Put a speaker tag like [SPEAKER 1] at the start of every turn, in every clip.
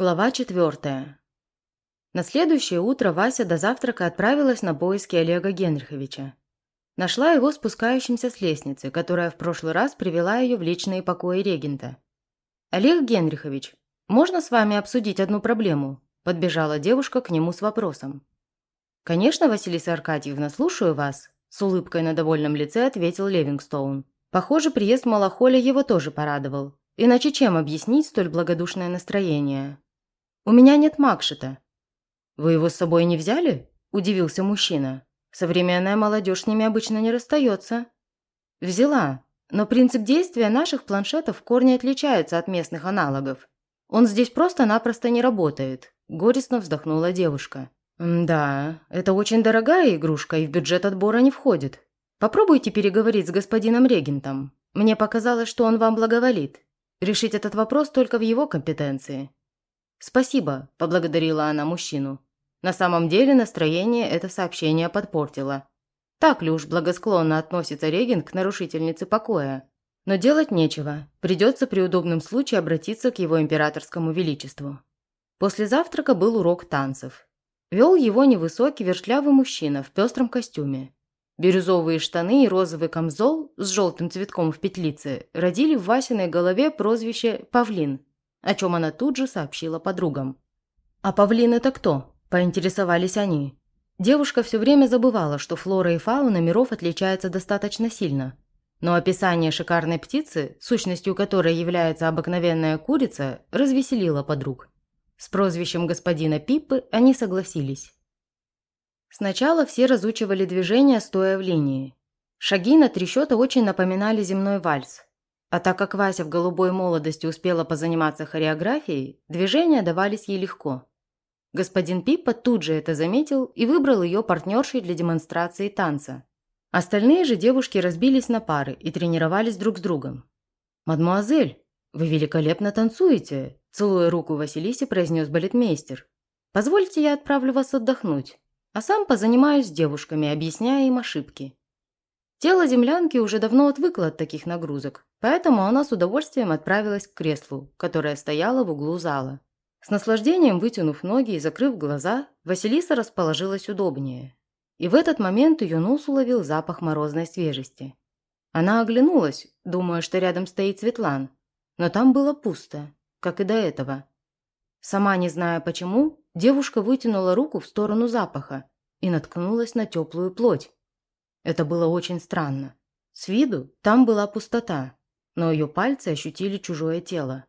[SPEAKER 1] Глава четвертая. На следующее утро Вася до завтрака отправилась на поиски Олега Генриховича. Нашла его спускающимся с лестницы, которая в прошлый раз привела ее в личные покои регента. «Олег Генрихович, можно с вами обсудить одну проблему?» – подбежала девушка к нему с вопросом. «Конечно, Василиса Аркадьевна, слушаю вас», – с улыбкой на довольном лице ответил Левингстоун. Похоже, приезд Малахоля его тоже порадовал. Иначе чем объяснить столь благодушное настроение? «У меня нет Макшита». «Вы его с собой не взяли?» – удивился мужчина. «Современная молодежь с ними обычно не расстается». «Взяла, но принцип действия наших планшетов в корне отличается от местных аналогов. Он здесь просто-напросто не работает», – горестно вздохнула девушка. «Да, это очень дорогая игрушка и в бюджет отбора не входит. Попробуйте переговорить с господином регентом. Мне показалось, что он вам благоволит. Решить этот вопрос только в его компетенции». «Спасибо», – поблагодарила она мужчину. На самом деле настроение это сообщение подпортило. Так ли уж благосклонно относится Регин к нарушительнице покоя? Но делать нечего, придется при удобном случае обратиться к его императорскому величеству. После завтрака был урок танцев. Вел его невысокий вертлявый мужчина в пестром костюме. Бирюзовые штаны и розовый камзол с желтым цветком в петлице родили в Васиной голове прозвище «Павлин», о чем она тут же сообщила подругам. «А павлин это кто?» – поинтересовались они. Девушка все время забывала, что флора и фауна миров отличаются достаточно сильно. Но описание шикарной птицы, сущностью которой является обыкновенная курица, развеселило подруг. С прозвищем господина Пиппы они согласились. Сначала все разучивали движения, стоя в линии. Шаги на три очень напоминали земной вальс – а так как Вася в голубой молодости успела позаниматься хореографией, движения давались ей легко. Господин Пиппа тут же это заметил и выбрал ее партнершей для демонстрации танца. Остальные же девушки разбились на пары и тренировались друг с другом. «Мадмуазель, вы великолепно танцуете!» Целуя руку Василисе, произнес балетмейстер. «Позвольте, я отправлю вас отдохнуть, а сам позанимаюсь с девушками, объясняя им ошибки». Тело землянки уже давно отвыкло от таких нагрузок, Поэтому она с удовольствием отправилась к креслу, которое стояло в углу зала. С наслаждением вытянув ноги и закрыв глаза, Василиса расположилась удобнее. И в этот момент ее нос уловил запах морозной свежести. Она оглянулась, думая, что рядом стоит Светлан, но там было пусто, как и до этого. Сама не зная почему, девушка вытянула руку в сторону запаха и наткнулась на теплую плоть. Это было очень странно. С виду там была пустота, но ее пальцы ощутили чужое тело.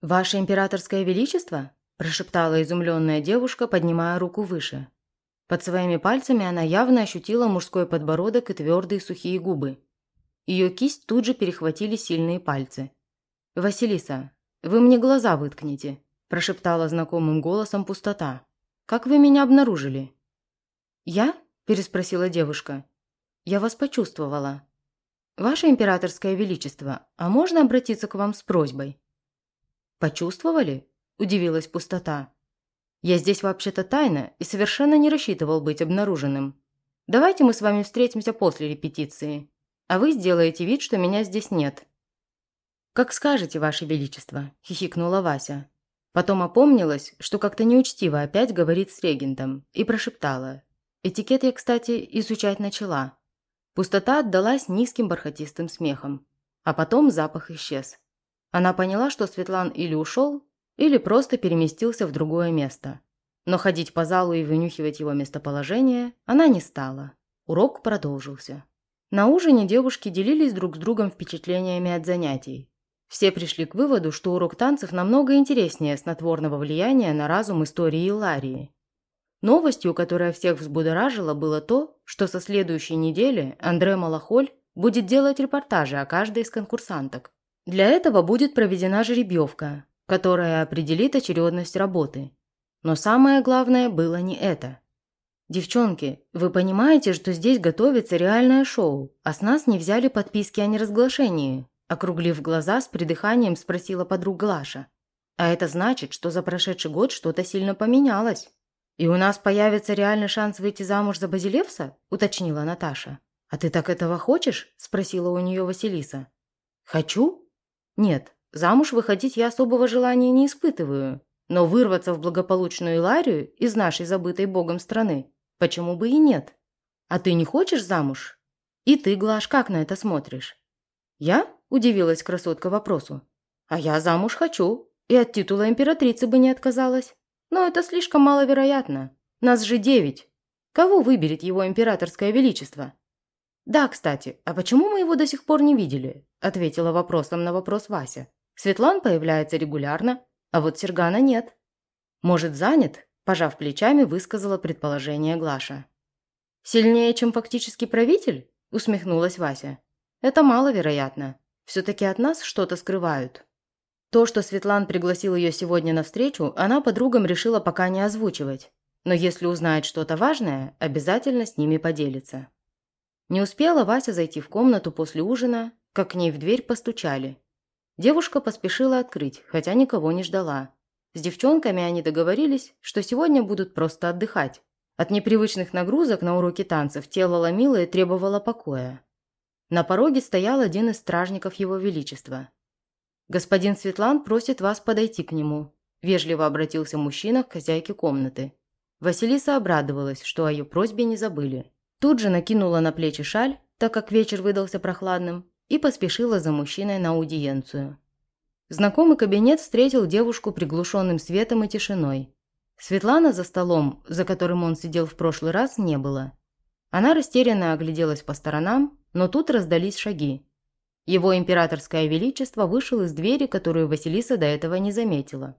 [SPEAKER 1] «Ваше императорское величество?» – прошептала изумленная девушка, поднимая руку выше. Под своими пальцами она явно ощутила мужской подбородок и твердые сухие губы. Ее кисть тут же перехватили сильные пальцы. «Василиса, вы мне глаза выткните», – прошептала знакомым голосом пустота. «Как вы меня обнаружили?» «Я?» – переспросила девушка. «Я вас почувствовала. «Ваше императорское величество, а можно обратиться к вам с просьбой?» «Почувствовали?» – удивилась пустота. «Я здесь вообще-то тайно и совершенно не рассчитывал быть обнаруженным. Давайте мы с вами встретимся после репетиции, а вы сделаете вид, что меня здесь нет». «Как скажете, Ваше Величество», – хихикнула Вася. Потом опомнилась, что как-то неучтиво опять говорит с регентом, и прошептала. «Этикет я, кстати, изучать начала. Пустота отдалась низким бархатистым смехом. А потом запах исчез. Она поняла, что Светлан или ушел, или просто переместился в другое место. Но ходить по залу и вынюхивать его местоположение она не стала. Урок продолжился. На ужине девушки делились друг с другом впечатлениями от занятий. Все пришли к выводу, что урок танцев намного интереснее снотворного влияния на разум истории Иларии. Новостью, которая всех взбудоражила, было то, что со следующей недели Андре Малахоль будет делать репортажи о каждой из конкурсанток. Для этого будет проведена жеребьевка, которая определит очередность работы. Но самое главное было не это. «Девчонки, вы понимаете, что здесь готовится реальное шоу, а с нас не взяли подписки о неразглашении?» Округлив глаза, с придыханием спросила подруг Глаша. «А это значит, что за прошедший год что-то сильно поменялось». «И у нас появится реальный шанс выйти замуж за Базилевса?» – уточнила Наташа. «А ты так этого хочешь?» – спросила у нее Василиса. «Хочу?» «Нет, замуж выходить я особого желания не испытываю. Но вырваться в благополучную Иларию из нашей забытой богом страны почему бы и нет? А ты не хочешь замуж? И ты, Глаш, как на это смотришь? Я? Удивилась красотка вопросу. А я замуж хочу. И от титула императрицы бы не отказалась. Но это слишком маловероятно. Нас же девять. Кого выберет его императорское величество? Да, кстати, а почему мы его до сих пор не видели? Ответила вопросом на вопрос Вася. Светлан появляется регулярно, а вот Сергана нет. Может, занят? Пожав плечами, высказала предположение Глаша. «Сильнее, чем фактически правитель?» – усмехнулась Вася. «Это маловероятно. Все-таки от нас что-то скрывают». То, что Светлан пригласил ее сегодня на встречу, она подругам решила пока не озвучивать. Но если узнает что-то важное, обязательно с ними поделится. Не успела Вася зайти в комнату после ужина, как к ней в дверь постучали. Девушка поспешила открыть, хотя никого не ждала. С девчонками они договорились, что сегодня будут просто отдыхать. От непривычных нагрузок на уроке танцев тело ломило и требовало покоя. На пороге стоял один из стражников его величества. «Господин Светлан просит вас подойти к нему», – вежливо обратился мужчина к хозяйке комнаты. Василиса обрадовалась, что о ее просьбе не забыли. Тут же накинула на плечи шаль, так как вечер выдался прохладным, и поспешила за мужчиной на аудиенцию. Знакомый кабинет встретил девушку приглушенным светом и тишиной. Светлана за столом, за которым он сидел в прошлый раз, не было. Она растерянно огляделась по сторонам, но тут раздались шаги. Его императорское величество вышел из двери, которую Василиса до этого не заметила.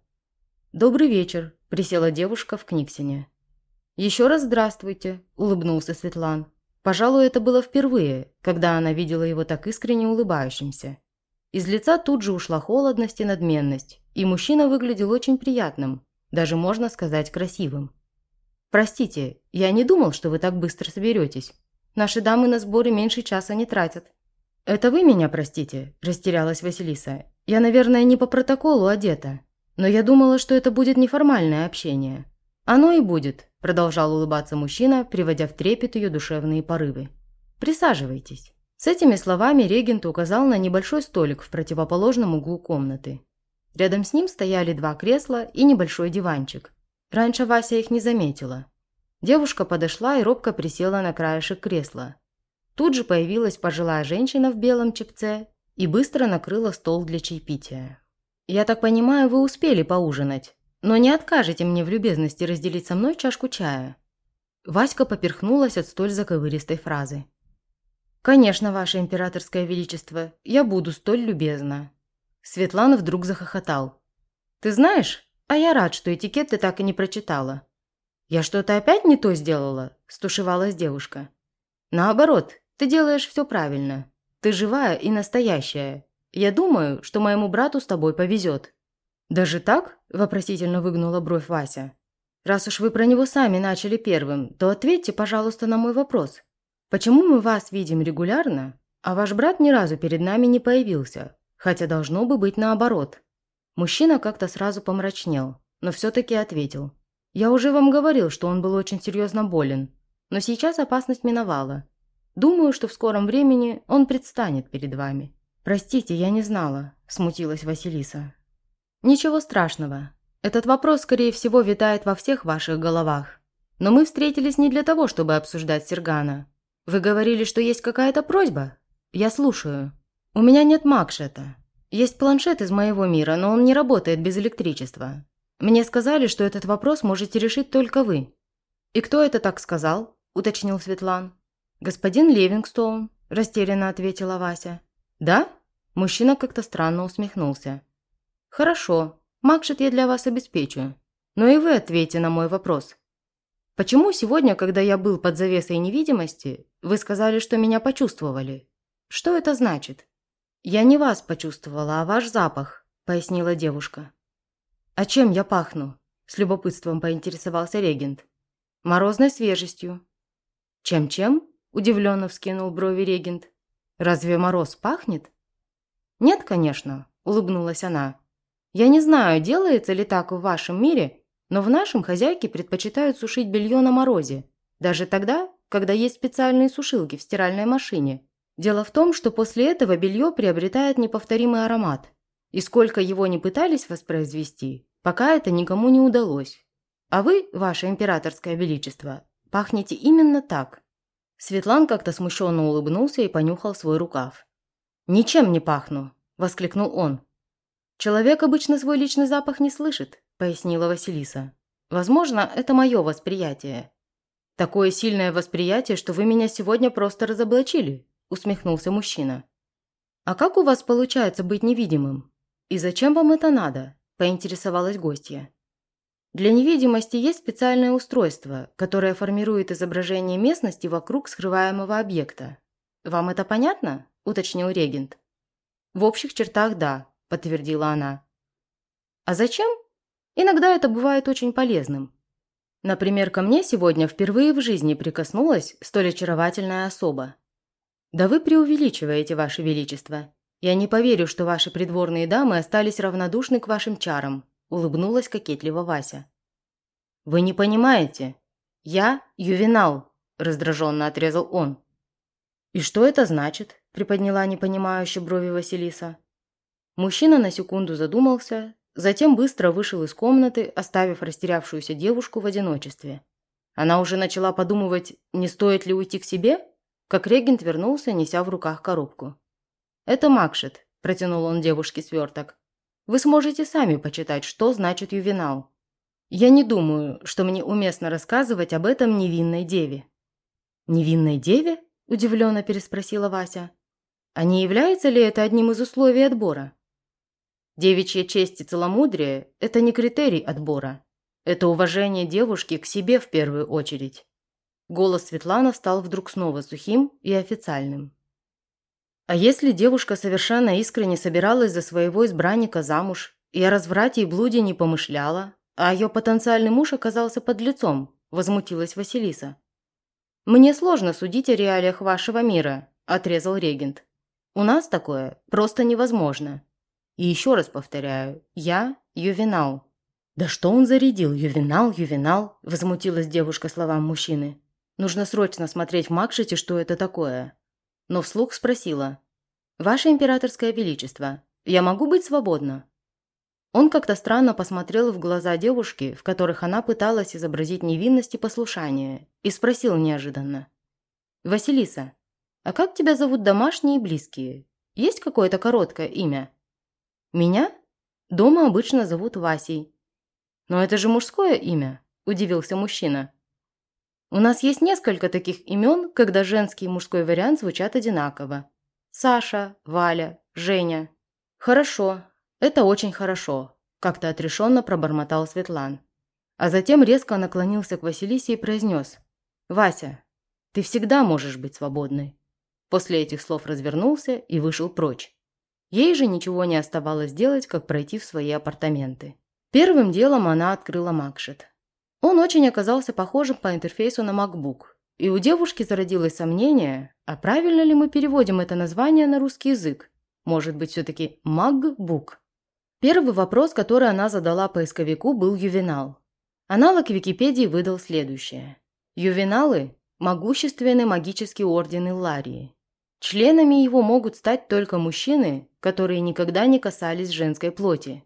[SPEAKER 1] «Добрый вечер», – присела девушка в Книксине. «Еще раз здравствуйте», – улыбнулся Светлан. Пожалуй, это было впервые, когда она видела его так искренне улыбающимся. Из лица тут же ушла холодность и надменность, и мужчина выглядел очень приятным, даже можно сказать красивым. «Простите, я не думал, что вы так быстро соберетесь. Наши дамы на сборы меньше часа не тратят». «Это вы меня простите», – растерялась Василиса. «Я, наверное, не по протоколу одета. Но я думала, что это будет неформальное общение». «Оно и будет», – продолжал улыбаться мужчина, приводя в трепет ее душевные порывы. «Присаживайтесь». С этими словами регент указал на небольшой столик в противоположном углу комнаты. Рядом с ним стояли два кресла и небольшой диванчик. Раньше Вася их не заметила. Девушка подошла и робко присела на краешек кресла. Тут же появилась пожилая женщина в белом чепце и быстро накрыла стол для чаепития. «Я так понимаю, вы успели поужинать, но не откажете мне в любезности разделить со мной чашку чая?» Васька поперхнулась от столь заковыристой фразы. «Конечно, ваше императорское величество, я буду столь любезна», Светлана вдруг захохотал. «Ты знаешь, а я рад, что этикет ты так и не прочитала». «Я что-то опять не то сделала?» – стушевалась девушка. «Наоборот, ты делаешь все правильно. Ты живая и настоящая. Я думаю, что моему брату с тобой повезет». «Даже так?» – вопросительно выгнула бровь Вася. «Раз уж вы про него сами начали первым, то ответьте, пожалуйста, на мой вопрос. Почему мы вас видим регулярно, а ваш брат ни разу перед нами не появился? Хотя должно бы быть наоборот. Мужчина как-то сразу помрачнел, но все-таки ответил. «Я уже вам говорил, что он был очень серьезно болен, но сейчас опасность миновала. Думаю, что в скором времени он предстанет перед вами». «Простите, я не знала», – смутилась Василиса. «Ничего страшного. Этот вопрос, скорее всего, витает во всех ваших головах. Но мы встретились не для того, чтобы обсуждать Сергана. Вы говорили, что есть какая-то просьба? Я слушаю». «У меня нет макшета. Есть планшет из моего мира, но он не работает без электричества. Мне сказали, что этот вопрос можете решить только вы». «И кто это так сказал?» – уточнил Светлан. «Господин Левингстоун», – растерянно ответила Вася. «Да?» – мужчина как-то странно усмехнулся. «Хорошо, макшет я для вас обеспечу. Но и вы ответьте на мой вопрос. Почему сегодня, когда я был под завесой невидимости, вы сказали, что меня почувствовали? Что это значит?» «Я не вас почувствовала, а ваш запах», – пояснила девушка. «А чем я пахну?» – с любопытством поинтересовался регент. «Морозной свежестью». «Чем-чем?» – удивленно вскинул брови регент. «Разве мороз пахнет?» «Нет, конечно», – улыбнулась она. «Я не знаю, делается ли так в вашем мире, но в нашем хозяйки предпочитают сушить белье на морозе, даже тогда, когда есть специальные сушилки в стиральной машине, Дело в том, что после этого белье приобретает неповторимый аромат. И сколько его не пытались воспроизвести, Пока это никому не удалось. А вы, ваше императорское величество, пахнете именно так». Светлан как-то смущенно улыбнулся и понюхал свой рукав. «Ничем не пахну», – воскликнул он. «Человек обычно свой личный запах не слышит», – пояснила Василиса. «Возможно, это мое восприятие. Такое сильное восприятие, что вы меня сегодня просто разоблачили», – усмехнулся мужчина. «А как у вас получается быть невидимым? И зачем вам это надо?» – поинтересовалась гостья. Для невидимости есть специальное устройство, которое формирует изображение местности вокруг скрываемого объекта. «Вам это понятно?» – уточнил регент. «В общих чертах – да», – подтвердила она. «А зачем? Иногда это бывает очень полезным. Например, ко мне сегодня впервые в жизни прикоснулась столь очаровательная особа. «Да вы преувеличиваете, Ваше Величество. Я не поверю, что ваши придворные дамы остались равнодушны к вашим чарам», – улыбнулась кокетливо Вася. «Вы не понимаете. Я ювенал», – раздраженно отрезал он. «И что это значит?» – приподняла непонимающе брови Василиса. Мужчина на секунду задумался, затем быстро вышел из комнаты, оставив растерявшуюся девушку в одиночестве. Она уже начала подумывать, не стоит ли уйти к себе, как регент вернулся, неся в руках коробку. «Это Макшет», – протянул он девушке сверток. «Вы сможете сами почитать, что значит ювенал. Я не думаю, что мне уместно рассказывать об этом невинной деве». «Невинной деве?» – удивленно переспросила Вася. «А не является ли это одним из условий отбора?» «Девичья честь и целомудрие – это не критерий отбора. Это уважение девушки к себе в первую очередь. Голос Светланы стал вдруг снова сухим и официальным. А если девушка совершенно искренне собиралась за своего избранника замуж и о разврате и блуде не помышляла, а ее потенциальный муж оказался под лицом, возмутилась Василиса. «Мне сложно судить о реалиях вашего мира», – отрезал регент. «У нас такое просто невозможно. И еще раз повторяю, я ювенал». «Да что он зарядил? Ювенал, ювенал!» – возмутилась девушка словам мужчины. Нужно срочно смотреть в Макшите, что это такое. Но вслух спросила. «Ваше императорское величество, я могу быть свободна?» Он как-то странно посмотрел в глаза девушки, в которых она пыталась изобразить невинность и послушание, и спросил неожиданно. «Василиса, а как тебя зовут домашние и близкие? Есть какое-то короткое имя?» «Меня? Дома обычно зовут Васей». «Но это же мужское имя», – удивился мужчина. У нас есть несколько таких имен, когда женский и мужской вариант звучат одинаково. Саша, Валя, Женя. Хорошо, это очень хорошо, как-то отрешенно пробормотал Светлан. А затем резко наклонился к Василисе и произнес. «Вася, ты всегда можешь быть свободной». После этих слов развернулся и вышел прочь. Ей же ничего не оставалось делать, как пройти в свои апартаменты. Первым делом она открыла Макшет. Он очень оказался похожим по интерфейсу на MacBook. И у девушки зародилось сомнение, а правильно ли мы переводим это название на русский язык? Может быть, все-таки MacBook? Первый вопрос, который она задала поисковику, был ювенал. Аналог Википедии выдал следующее. Ювеналы – могущественный магический орден Илларии. Членами его могут стать только мужчины, которые никогда не касались женской плоти.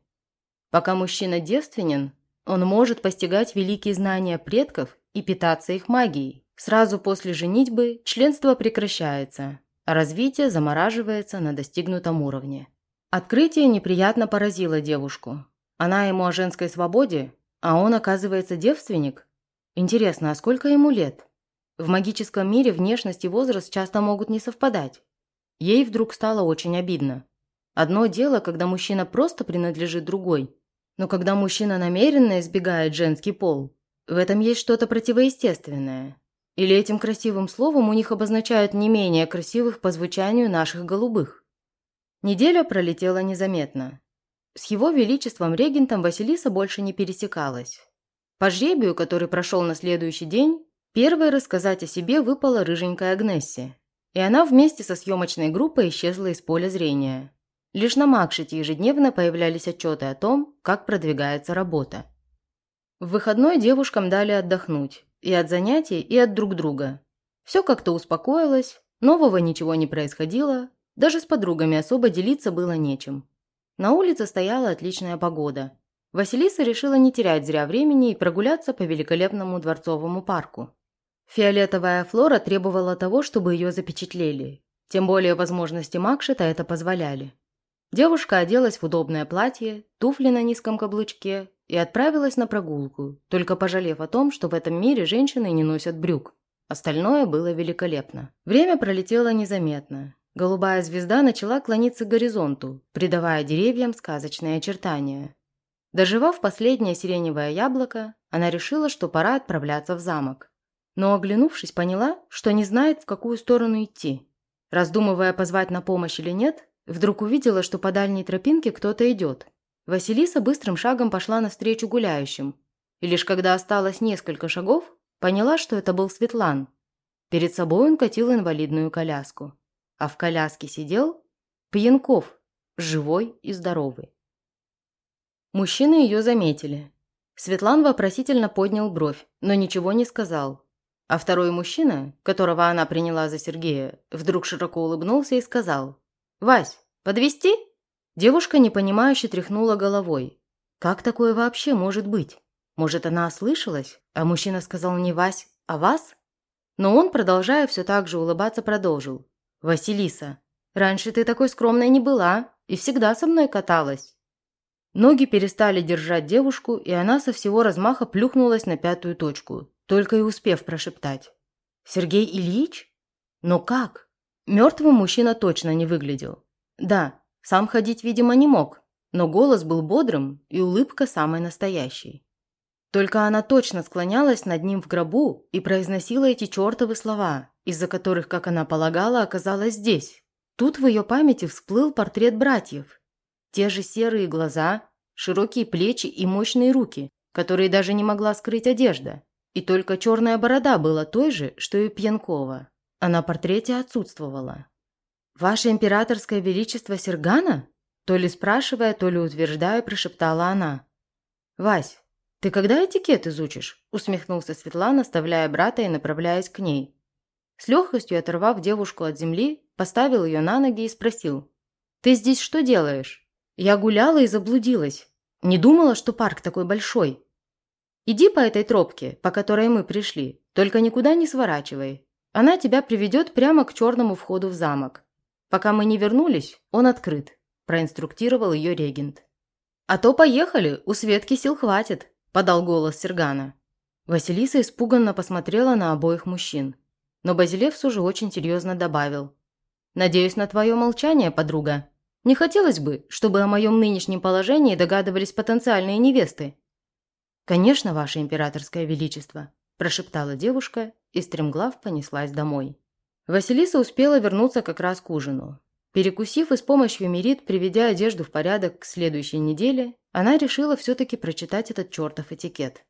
[SPEAKER 1] Пока мужчина девственен, он может постигать великие знания предков и питаться их магией. Сразу после женитьбы членство прекращается, а развитие замораживается на достигнутом уровне. Открытие неприятно поразило девушку. Она ему о женской свободе, а он, оказывается, девственник. Интересно, а сколько ему лет? В магическом мире внешность и возраст часто могут не совпадать. Ей вдруг стало очень обидно. Одно дело, когда мужчина просто принадлежит другой, но когда мужчина намеренно избегает женский пол, в этом есть что-то противоестественное. Или этим красивым словом у них обозначают не менее красивых по звучанию наших голубых. Неделя пролетела незаметно. С его величеством регентом Василиса больше не пересекалась. По жребию, который прошел на следующий день, первой рассказать о себе выпала рыженькая Агнесси, и она вместе со съемочной группой исчезла из поля зрения. Лишь на Макшите ежедневно появлялись отчеты о том, как продвигается работа. В выходной девушкам дали отдохнуть и от занятий, и от друг друга. Все как-то успокоилось, нового ничего не происходило, даже с подругами особо делиться было нечем. На улице стояла отличная погода. Василиса решила не терять зря времени и прогуляться по великолепному дворцовому парку. Фиолетовая флора требовала того, чтобы ее запечатлели. Тем более возможности Макшета это позволяли. Девушка оделась в удобное платье, туфли на низком каблучке и отправилась на прогулку, только пожалев о том, что в этом мире женщины не носят брюк. Остальное было великолепно. Время пролетело незаметно. Голубая звезда начала клониться к горизонту, придавая деревьям сказочные очертания. Доживав последнее сиреневое яблоко, она решила, что пора отправляться в замок. Но, оглянувшись, поняла, что не знает, в какую сторону идти. Раздумывая, позвать на помощь или нет, вдруг увидела, что по дальней тропинке кто-то идет. Василиса быстрым шагом пошла навстречу гуляющим. И лишь когда осталось несколько шагов, поняла, что это был Светлан. Перед собой он катил инвалидную коляску. А в коляске сидел Пьянков, живой и здоровый. Мужчины ее заметили. Светлан вопросительно поднял бровь, но ничего не сказал. А второй мужчина, которого она приняла за Сергея, вдруг широко улыбнулся и сказал «Вась, подвести? Девушка непонимающе тряхнула головой. «Как такое вообще может быть? Может, она ослышалась, а мужчина сказал не Вась, а вас?» Но он, продолжая все так же улыбаться, продолжил. «Василиса, раньше ты такой скромной не была и всегда со мной каталась». Ноги перестали держать девушку, и она со всего размаха плюхнулась на пятую точку, только и успев прошептать. «Сергей Ильич? Но как?» Мертвым мужчина точно не выглядел. Да, сам ходить, видимо, не мог, но голос был бодрым и улыбка самой настоящей. Только она точно склонялась над ним в гробу и произносила эти чертовы слова, из-за которых, как она полагала, оказалась здесь. Тут в ее памяти всплыл портрет братьев, те же серые глаза, широкие плечи и мощные руки, которые даже не могла скрыть одежда. И только черная борода была той же, что и Пьянкова. А на портрете отсутствовала. «Ваше императорское величество Сергана?» То ли спрашивая, то ли утверждая, прошептала она. «Вась, ты когда этикет изучишь?» усмехнулся Светлана, оставляя брата и направляясь к ней. С легкостью оторвав девушку от земли, поставил ее на ноги и спросил. «Ты здесь что делаешь?» Я гуляла и заблудилась. Не думала, что парк такой большой. Иди по этой тропке, по которой мы пришли, только никуда не сворачивай. Она тебя приведет прямо к черному входу в замок. Пока мы не вернулись, он открыт», – проинструктировал ее регент. «А то поехали, у Светки сил хватит», – подал голос Сергана. Василиса испуганно посмотрела на обоих мужчин. Но Базилевс уже очень серьезно добавил. «Надеюсь на твое молчание, подруга». Не хотелось бы, чтобы о моем нынешнем положении догадывались потенциальные невесты». «Конечно, ваше императорское величество», – прошептала девушка и стремглав понеслась домой. Василиса успела вернуться как раз к ужину. Перекусив и с помощью Мерит, приведя одежду в порядок к следующей неделе, она решила все-таки прочитать этот чертов этикет.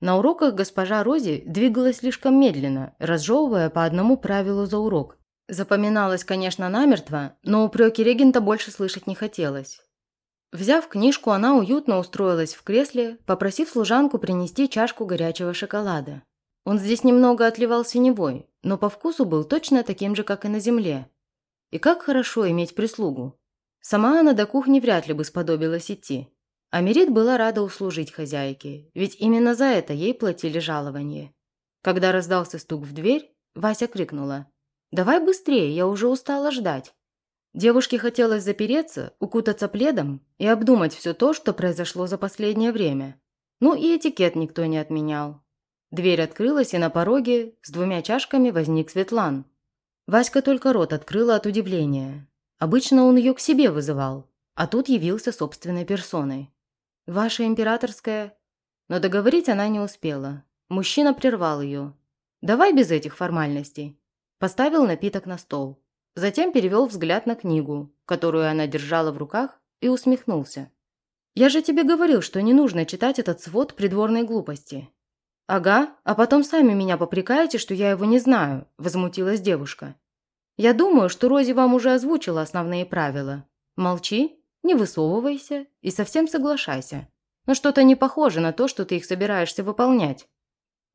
[SPEAKER 1] На уроках госпожа Рози двигалась слишком медленно, разжевывая по одному правилу за урок, Запоминалось, конечно, намертво, но упреки регента больше слышать не хотелось. Взяв книжку, она уютно устроилась в кресле, попросив служанку принести чашку горячего шоколада. Он здесь немного отливал синевой, но по вкусу был точно таким же, как и на земле. И как хорошо иметь прислугу. Сама она до кухни вряд ли бы сподобилась идти. А Мерит была рада услужить хозяйке, ведь именно за это ей платили жалование. Когда раздался стук в дверь, Вася крикнула – «Давай быстрее, я уже устала ждать». Девушке хотелось запереться, укутаться пледом и обдумать все то, что произошло за последнее время. Ну и этикет никто не отменял. Дверь открылась, и на пороге с двумя чашками возник Светлан. Васька только рот открыла от удивления. Обычно он ее к себе вызывал, а тут явился собственной персоной. «Ваша императорская...» Но договорить она не успела. Мужчина прервал ее. «Давай без этих формальностей. Поставил напиток на стол. Затем перевел взгляд на книгу, которую она держала в руках, и усмехнулся. «Я же тебе говорил, что не нужно читать этот свод придворной глупости». «Ага, а потом сами меня попрекаете, что я его не знаю», – возмутилась девушка. «Я думаю, что Рози вам уже озвучила основные правила. Молчи, не высовывайся и совсем соглашайся. Но что-то не похоже на то, что ты их собираешься выполнять».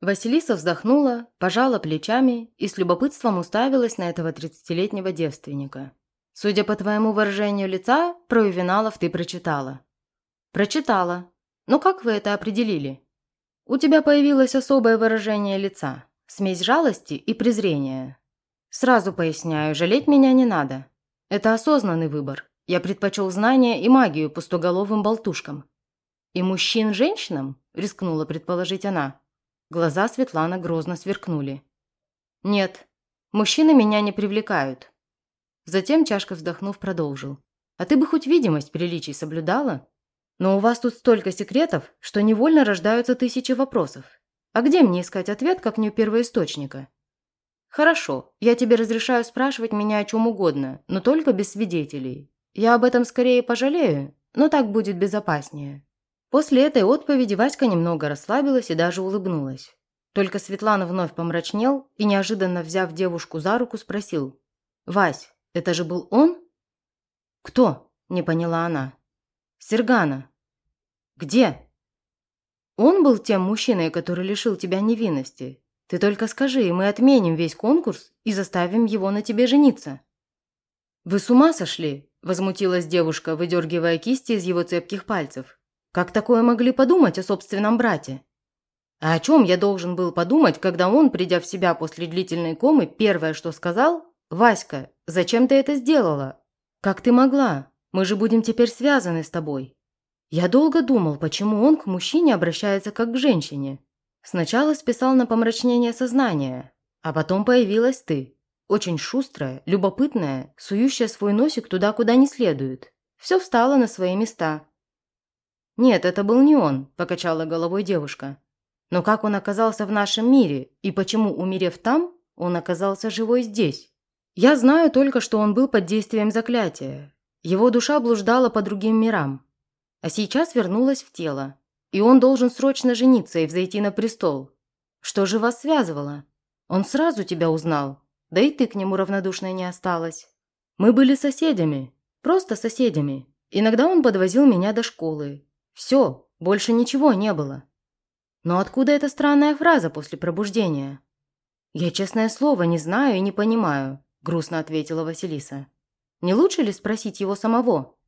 [SPEAKER 1] Василиса вздохнула, пожала плечами и с любопытством уставилась на этого тридцатилетнего девственника. «Судя по твоему выражению лица, про Ювеналов ты прочитала». «Прочитала. Но как вы это определили? У тебя появилось особое выражение лица, смесь жалости и презрения. Сразу поясняю, жалеть меня не надо. Это осознанный выбор. Я предпочел знания и магию пустоголовым болтушкам. И мужчин женщинам, рискнула предположить она. Глаза Светланы грозно сверкнули. Нет, мужчины меня не привлекают. Затем, чашка вздохнув, продолжил. А ты бы хоть видимость приличий соблюдала? Но у вас тут столько секретов, что невольно рождаются тысячи вопросов. А где мне искать ответ, как не у первоисточника? Хорошо, я тебе разрешаю спрашивать меня о чем угодно, но только без свидетелей. Я об этом скорее пожалею, но так будет безопаснее. После этой отповеди Васька немного расслабилась и даже улыбнулась. Только Светлана вновь помрачнел и, неожиданно взяв девушку за руку, спросил. «Вась, это же был он?» «Кто?» – не поняла она. Сергана. Где? Он был тем мужчиной, который лишил тебя невинности. Ты только скажи, и мы отменим весь конкурс и заставим его на тебе жениться. Вы с ума сошли? Возмутилась девушка, выдергивая кисти из его цепких пальцев. Как такое могли подумать о собственном брате? А о чем я должен был подумать, когда он, придя в себя после длительной комы, первое, что сказал, «Васька, зачем ты это сделала? Как ты могла? Мы же будем теперь связаны с тобой. Я долго думал, почему он к мужчине обращается как к женщине. Сначала списал на помрачнение сознания, а потом появилась ты. Очень шустрая, любопытная, сующая свой носик туда, куда не следует. Все встало на свои места. «Нет, это был не он», – покачала головой девушка. «Но как он оказался в нашем мире, и почему, умерев там, он оказался живой здесь? Я знаю только, что он был под действием заклятия, его душа блуждала по другим мирам, а сейчас вернулась в тело, и он должен срочно жениться и взойти на престол. Что же вас связывало? Он сразу тебя узнал, да и ты к нему равнодушной не осталась. Мы были соседями, просто соседями. Иногда он подвозил меня до школы. Все, больше ничего не было. Но откуда эта странная фраза после пробуждения? Я, честное слово, не знаю и не понимаю, грустно ответила Василиса. Не лучше ли спросить его самого?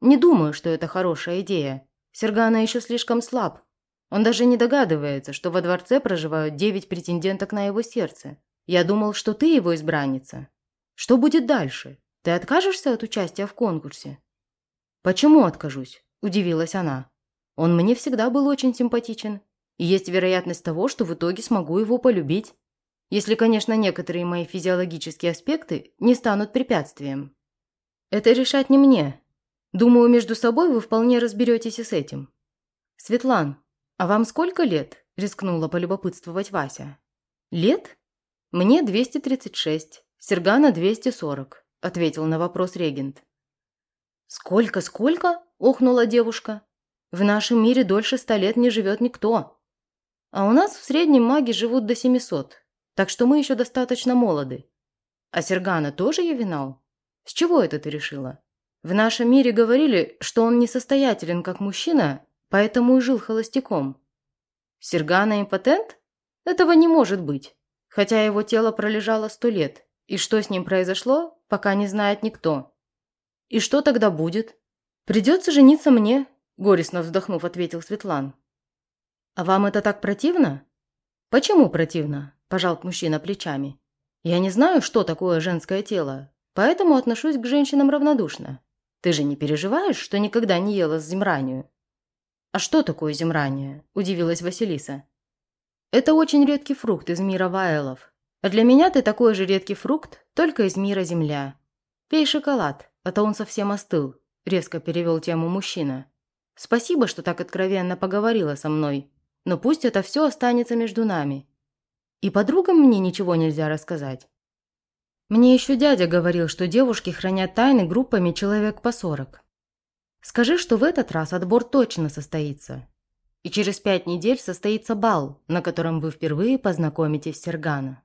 [SPEAKER 1] Не думаю, что это хорошая идея. Сергана еще слишком слаб. Он даже не догадывается, что во дворце проживают девять претенденток на его сердце. Я думал, что ты его избранница. Что будет дальше? Ты откажешься от участия в конкурсе? Почему откажусь? Удивилась она. Он мне всегда был очень симпатичен. И есть вероятность того, что в итоге смогу его полюбить. Если, конечно, некоторые мои физиологические аспекты не станут препятствием. Это решать не мне. Думаю, между собой вы вполне разберетесь и с этим. Светлан, а вам сколько лет? Рискнула полюбопытствовать Вася. Лет? Мне 236, Сергана 240, ответил на вопрос регент. Сколько, сколько? Охнула девушка. В нашем мире дольше ста лет не живет никто. А у нас в среднем маги живут до 700, так что мы еще достаточно молоды. А Сергана тоже Евинал? С чего это ты решила? В нашем мире говорили, что он несостоятелен как мужчина, поэтому и жил холостяком. Сергана импотент? Этого не может быть. Хотя его тело пролежало сто лет, и что с ним произошло, пока не знает никто. И что тогда будет? Придется жениться мне, горестно вздохнув, ответил Светлан. А вам это так противно? Почему противно? Пожал мужчина плечами. «Я не знаю, что такое женское тело, поэтому отношусь к женщинам равнодушно. Ты же не переживаешь, что никогда не ела земранию?» «А что такое земрание?» – удивилась Василиса. «Это очень редкий фрукт из мира ваэлов. А для меня ты такой же редкий фрукт, только из мира земля. Пей шоколад, а то он совсем остыл», – резко перевел тему мужчина. «Спасибо, что так откровенно поговорила со мной, но пусть это все останется между нами. И подругам мне ничего нельзя рассказать. Мне еще дядя говорил, что девушки хранят тайны группами человек по сорок. Скажи, что в этот раз отбор точно состоится. И через пять недель состоится бал, на котором вы впервые познакомитесь с Сергана.